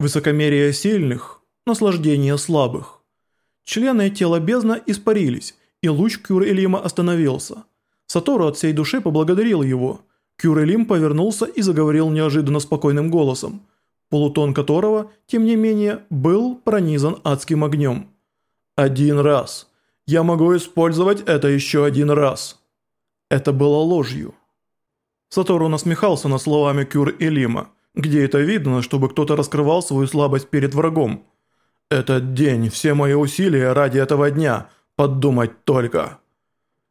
Высокомерие сильных, наслаждение слабых. Члены тела бездна испарились, и луч Кюр-Элима остановился. Сатору от всей души поблагодарил его. Кюр-Элим повернулся и заговорил неожиданно спокойным голосом, полутон которого, тем не менее, был пронизан адским огнем. «Один раз. Я могу использовать это еще один раз». Это было ложью. Сатору насмехался над словами Кюр-Элима. Где это видно, чтобы кто-то раскрывал свою слабость перед врагом? Этот день, все мои усилия ради этого дня, подумать только.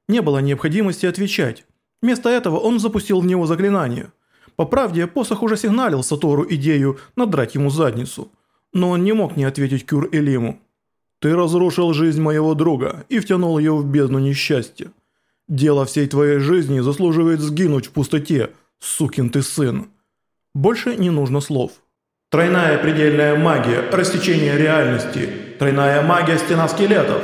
Не было необходимости отвечать. Вместо этого он запустил в него заклинание. По правде, посох уже сигналил Сатору идею надрать ему задницу. Но он не мог не ответить Кюр Элиму. «Ты разрушил жизнь моего друга и втянул ее в бездну несчастья. Дело всей твоей жизни заслуживает сгинуть в пустоте, сукин ты сын». Больше не нужно слов. Тройная предельная магия, рассечение реальности. Тройная магия стена скелетов.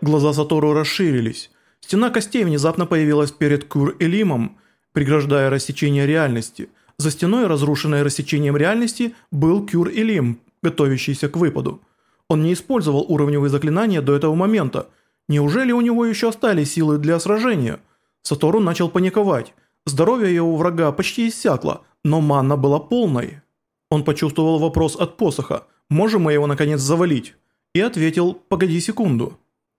Глаза Сатору расширились. Стена костей внезапно появилась перед Кур-Элимом, преграждая рассечение реальности. За стеной, разрушенной рассечением реальности, был Кюр-Элим, готовящийся к выпаду. Он не использовал уровневые заклинания до этого момента. Неужели у него еще остались силы для сражения? Сатору начал паниковать. Здоровье его врага почти иссякло, но манна была полной. Он почувствовал вопрос от посоха «Можем мы его наконец завалить?» и ответил «Погоди секунду».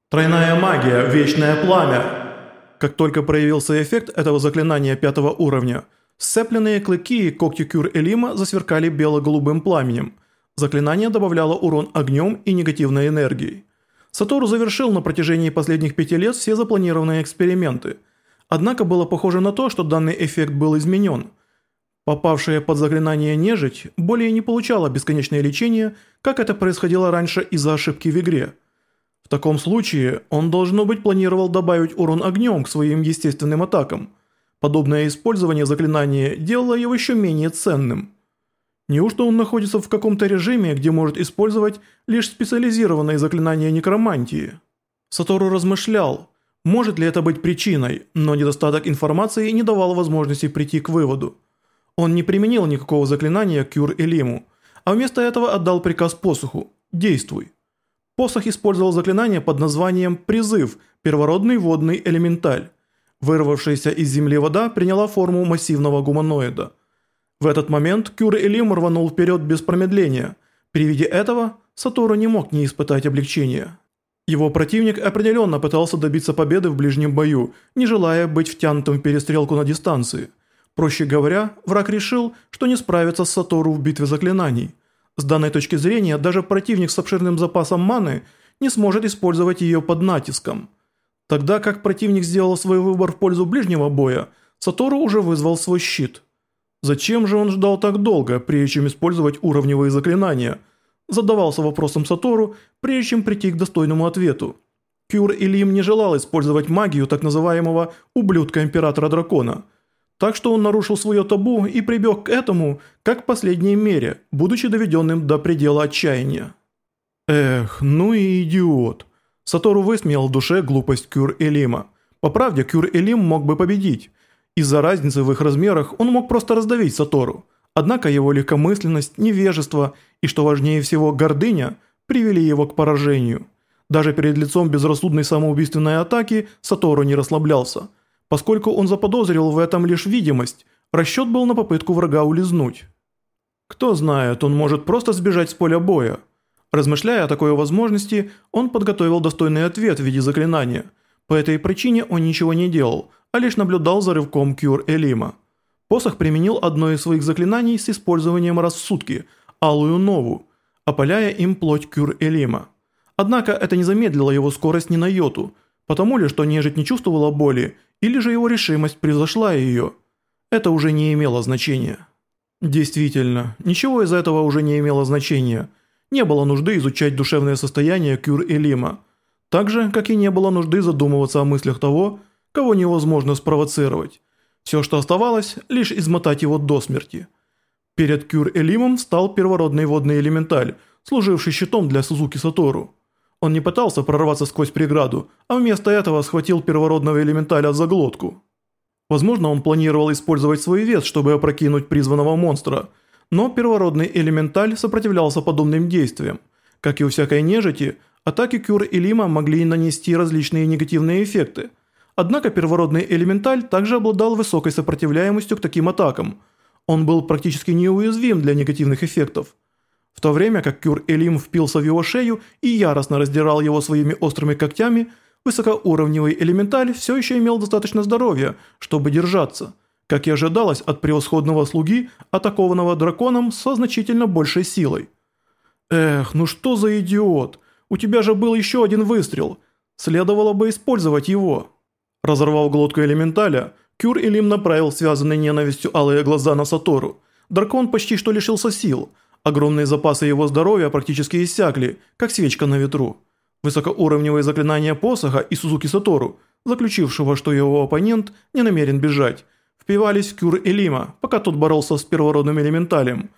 «Тройная магия, вечное пламя!» Как только проявился эффект этого заклинания пятого уровня, сцепленные клыки и когти Кюр-Элима засверкали бело-голубым пламенем. Заклинание добавляло урон огнем и негативной энергией. Сатору завершил на протяжении последних пяти лет все запланированные эксперименты. Однако было похоже на то, что данный эффект был изменен – Попавшая под заклинание нежить более не получала бесконечное лечение, как это происходило раньше из-за ошибки в игре. В таком случае он, должно быть, планировал добавить урон огнем к своим естественным атакам. Подобное использование заклинания делало его еще менее ценным. Неужто он находится в каком-то режиме, где может использовать лишь специализированные заклинания некромантии? Сатору размышлял, может ли это быть причиной, но недостаток информации не давал возможности прийти к выводу. Он не применил никакого заклинания Кюр-Элиму, а вместо этого отдал приказ посоху «Действуй». Посох использовал заклинание под названием «Призыв. Первородный водный элементаль». Вырвавшаяся из земли вода приняла форму массивного гуманоида. В этот момент Кюр-Элим рванул вперед без промедления. При виде этого Сатору не мог не испытать облегчения. Его противник определенно пытался добиться победы в ближнем бою, не желая быть втянутым в перестрелку на дистанции – Проще говоря, враг решил, что не справится с Сатору в битве заклинаний. С данной точки зрения, даже противник с обширным запасом маны не сможет использовать ее под натиском. Тогда как противник сделал свой выбор в пользу ближнего боя, Сатору уже вызвал свой щит. Зачем же он ждал так долго, прежде чем использовать уровневые заклинания? Задавался вопросом Сатору, прежде чем прийти к достойному ответу. Кюр Илим не желал использовать магию так называемого «ублюдка Императора Дракона», так что он нарушил свое табу и прибег к этому, как к последней мере, будучи доведенным до предела отчаяния. Эх, ну и идиот. Сатору высмеял в душе глупость Кюр-Элима. По правде, Кюр-Элим мог бы победить. Из-за разницы в их размерах он мог просто раздавить Сатору. Однако его легкомысленность, невежество и, что важнее всего, гордыня привели его к поражению. Даже перед лицом безрассудной самоубийственной атаки Сатору не расслаблялся – Поскольку он заподозрил в этом лишь видимость, расчет был на попытку врага улизнуть. Кто знает, он может просто сбежать с поля боя. Размышляя о такой возможности, он подготовил достойный ответ в виде заклинания. По этой причине он ничего не делал, а лишь наблюдал за рывком Кюр Элима. Посох применил одно из своих заклинаний с использованием сутки – Алую Нову, опаляя им плоть Кюр Элима. Однако это не замедлило его скорость ни на йоту, потому ли, что нежить не чувствовала боли – или же его решимость превзошла ее. Это уже не имело значения. Действительно, ничего из этого уже не имело значения. Не было нужды изучать душевное состояние Кюр-Элима. Так же, как и не было нужды задумываться о мыслях того, кого невозможно спровоцировать. Все, что оставалось, лишь измотать его до смерти. Перед Кюр-Элимом встал первородный водный элементаль, служивший щитом для Сузуки Сатору. Он не пытался прорваться сквозь преграду, а вместо этого схватил первородного элементаля за глотку. Возможно, он планировал использовать свой вес, чтобы опрокинуть призванного монстра, Но первородный элементаль сопротивлялся подобным действиям. Как и у всякой нежити, атаки Кюр и Лима могли нанести различные негативные эффекты. Однако первородный элементаль также обладал высокой сопротивляемостью к таким атакам. Он был практически неуязвим для негативных эффектов. В то время как Кюр Элим впился в его шею и яростно раздирал его своими острыми когтями, высокоуровневый элементаль все еще имел достаточно здоровья, чтобы держаться, как и ожидалось от превосходного слуги, атакованного драконом со значительно большей силой. «Эх, ну что за идиот! У тебя же был еще один выстрел. Следовало бы использовать его». Разорвав глотку элементаля, Кюр Элим направил связанные ненавистью алые глаза на Сатору. Дракон почти что лишился сил – Огромные запасы его здоровья практически иссякли, как свечка на ветру. Высокоуровневые заклинания посоха и Сузуки Сатору, заключившего, что его оппонент не намерен бежать, впивались в Кюр Элима, пока тот боролся с первородным элементалем.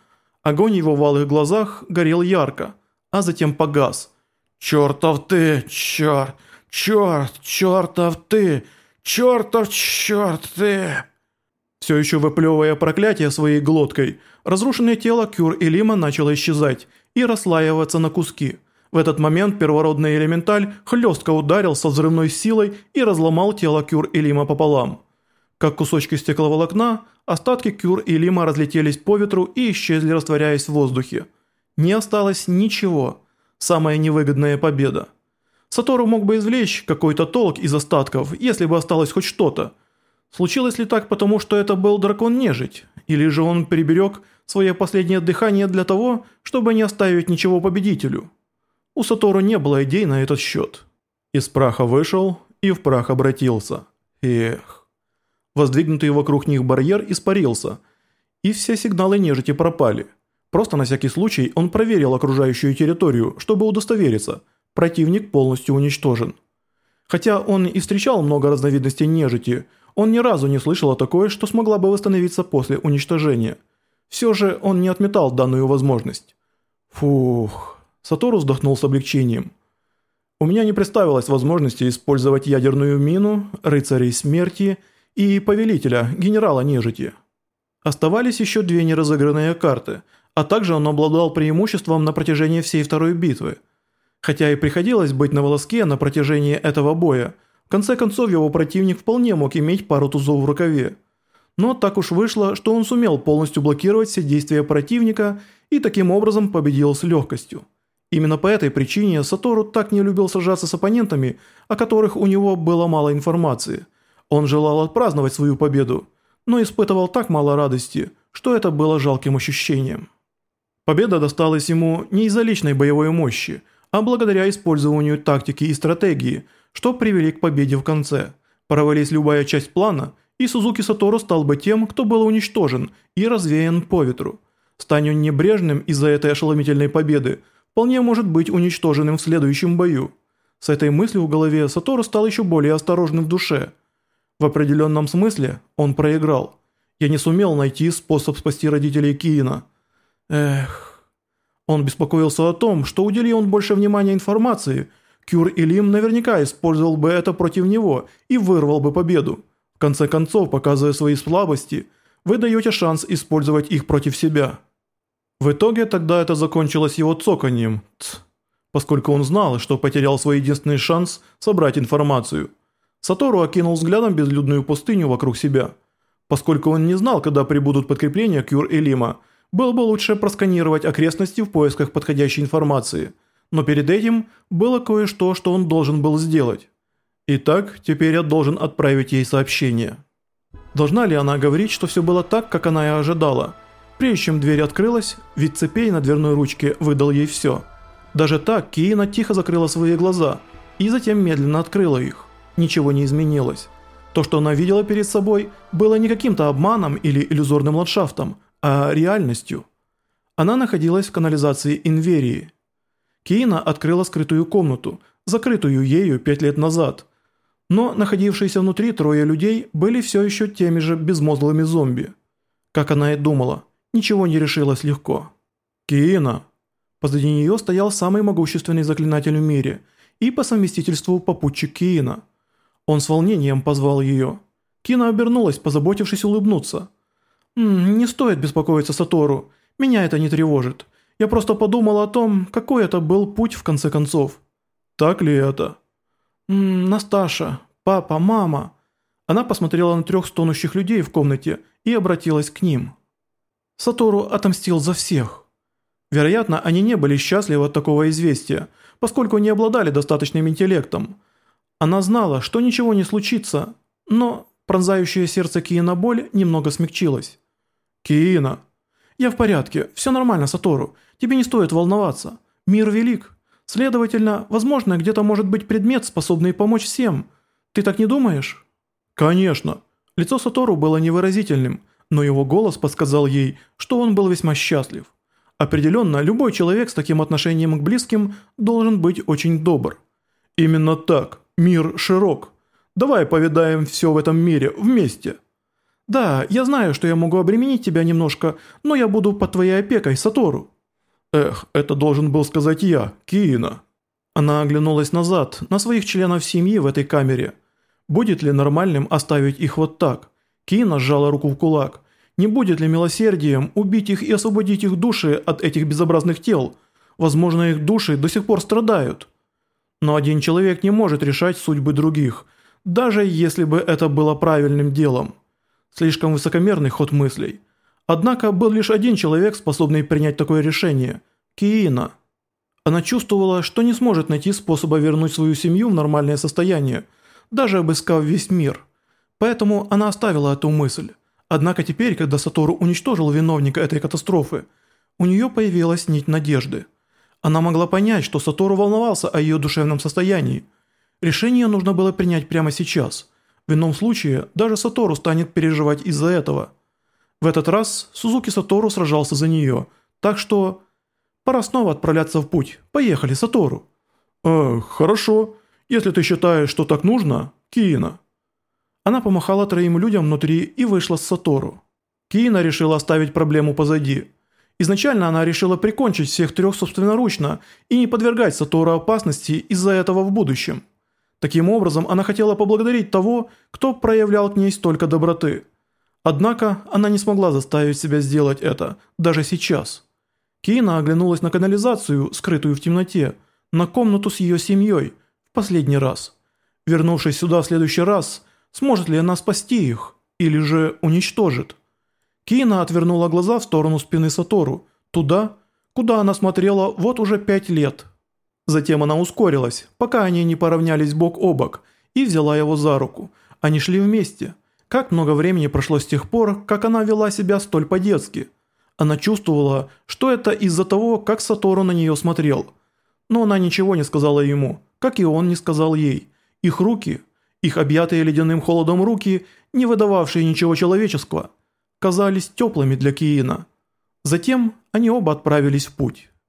Огонь его в алых глазах горел ярко, а затем погас. «Чертов ты, черт, черт, чертов ты, чертов черт ты!» Все еще выплевывая проклятие своей глоткой, разрушенное тело Кюр и Лима начало исчезать и расслаиваться на куски. В этот момент первородный элементаль хлестко ударил со взрывной силой и разломал тело Кюр и Лима пополам. Как кусочки стекловолокна, остатки Кюр и Лима разлетелись по ветру и исчезли, растворяясь в воздухе. Не осталось ничего. Самая невыгодная победа. Сатору мог бы извлечь какой-то толк из остатков, если бы осталось хоть что-то, Случилось ли так потому, что это был дракон-нежить? Или же он приберег свое последнее дыхание для того, чтобы не оставить ничего победителю? У Сатору не было идей на этот счет. Из праха вышел и в прах обратился. Эх. Воздвигнутый вокруг них барьер испарился, и все сигналы нежити пропали. Просто на всякий случай он проверил окружающую территорию, чтобы удостовериться, противник полностью уничтожен. Хотя он и встречал много разновидностей нежити – он ни разу не слышал о такой, что смогла бы восстановиться после уничтожения. Все же он не отметал данную возможность. Фух. Сатору вздохнул с облегчением. У меня не представилось возможности использовать ядерную мину, рыцарей смерти и повелителя, генерала нежити. Оставались еще две неразыгранные карты, а также он обладал преимуществом на протяжении всей второй битвы. Хотя и приходилось быть на волоске на протяжении этого боя – конце концов, его противник вполне мог иметь пару тузов в рукаве. Но так уж вышло, что он сумел полностью блокировать все действия противника и таким образом победил с легкостью. Именно по этой причине Сатору так не любил сражаться с оппонентами, о которых у него было мало информации. Он желал отпраздновать свою победу, но испытывал так мало радости, что это было жалким ощущением. Победа досталась ему не из-за личной боевой мощи, а благодаря использованию тактики и стратегии – что привели к победе в конце. Провались любая часть плана, и Сузуки Сатору стал бы тем, кто был уничтожен и развеян по ветру. Стань он небрежным из-за этой ошеломительной победы, вполне может быть уничтоженным в следующем бою. С этой мыслью в голове Сатору стал еще более осторожным в душе. В определенном смысле он проиграл. Я не сумел найти способ спасти родителей Киина. Эх... Он беспокоился о том, что удели он больше внимания информации – Кюр Илим наверняка использовал бы это против него и вырвал бы победу. В конце концов, показывая свои слабости, вы даете шанс использовать их против себя. В итоге тогда это закончилось его цоканьем, Ц, поскольку он знал, что потерял свой единственный шанс собрать информацию. Сатору окинул взглядом безлюдную пустыню вокруг себя. Поскольку он не знал, когда прибудут подкрепления Кюр Элима, было бы лучше просканировать окрестности в поисках подходящей информации – но перед этим было кое-что, что он должен был сделать. Итак, теперь я должен отправить ей сообщение. Должна ли она говорить, что все было так, как она и ожидала? Прежде чем дверь открылась, вид цепей на дверной ручке выдал ей все. Даже так Киина тихо закрыла свои глаза и затем медленно открыла их. Ничего не изменилось. То, что она видела перед собой, было не каким-то обманом или иллюзорным ландшафтом, а реальностью. Она находилась в канализации Инверии – Кейна открыла скрытую комнату, закрытую ею пять лет назад. Но находившиеся внутри трое людей были все еще теми же безмозглыми зомби. Как она и думала, ничего не решилось легко. Кейна. Позади нее стоял самый могущественный заклинатель в мире и по совместительству попутчик Кейна. Он с волнением позвал ее. Кина обернулась, позаботившись улыбнуться. «М -м, «Не стоит беспокоиться Сатору. Меня это не тревожит. Я просто подумал о том, какой это был путь в конце концов. Так ли это? Насташа, папа, мама. Она посмотрела на трех стонущих людей в комнате и обратилась к ним. Сатору отомстил за всех. Вероятно, они не были счастливы от такого известия, поскольку не обладали достаточным интеллектом. Она знала, что ничего не случится, но пронзающее сердце Киина боль немного смягчилась. «Киина!» «Я в порядке, все нормально, Сатору, тебе не стоит волноваться. Мир велик. Следовательно, возможно, где-то может быть предмет, способный помочь всем. Ты так не думаешь?» «Конечно». Лицо Сатору было невыразительным, но его голос подсказал ей, что он был весьма счастлив. Определенно, любой человек с таким отношением к близким должен быть очень добр. Именно так. Мир широк. Давай повидаем все в этом мире вместе. Да, я знаю, что я могу обременить тебя немножко, но я буду под твоей опекой, Сатору. Эх, это должен был сказать я, Киина. Она оглянулась назад, на своих членов семьи в этой камере. Будет ли нормальным оставить их вот так? Киина сжала руку в кулак. Не будет ли милосердием убить их и освободить их души от этих безобразных тел? Возможно, их души до сих пор страдают. Но один человек не может решать судьбы других, даже если бы это было правильным делом. Слишком высокомерный ход мыслей. Однако был лишь один человек, способный принять такое решение – Киина. Она чувствовала, что не сможет найти способа вернуть свою семью в нормальное состояние, даже обыскав весь мир. Поэтому она оставила эту мысль. Однако теперь, когда Сатору уничтожил виновника этой катастрофы, у нее появилась нить надежды. Она могла понять, что Сатору волновался о ее душевном состоянии. Решение нужно было принять прямо сейчас. В ином случае даже Сатору станет переживать из-за этого. В этот раз Сузуки Сатору сражался за нее, так что... Пора снова отправляться в путь. Поехали, Сатору. «Э, хорошо. Если ты считаешь, что так нужно, Киина». Она помахала троим людям внутри и вышла с Сатору. Киина решила оставить проблему позади. Изначально она решила прикончить всех трех собственноручно и не подвергать Сатору опасности из-за этого в будущем. Таким образом, она хотела поблагодарить того, кто проявлял к ней столько доброты. Однако, она не смогла заставить себя сделать это, даже сейчас. Киина оглянулась на канализацию, скрытую в темноте, на комнату с ее семьей, в последний раз. Вернувшись сюда в следующий раз – Сможет ли она спасти их? Или же уничтожит? Кина отвернула глаза в сторону спины Сатору, туда, куда она смотрела вот уже пять лет. Затем она ускорилась, пока они не поравнялись бок о бок, и взяла его за руку. Они шли вместе. Как много времени прошло с тех пор, как она вела себя столь по-детски. Она чувствовала, что это из-за того, как Сатору на нее смотрел. Но она ничего не сказала ему, как и он не сказал ей. Их руки их объятые ледяным холодом руки, не выдававшие ничего человеческого, казались теплыми для Киина. Затем они оба отправились в путь.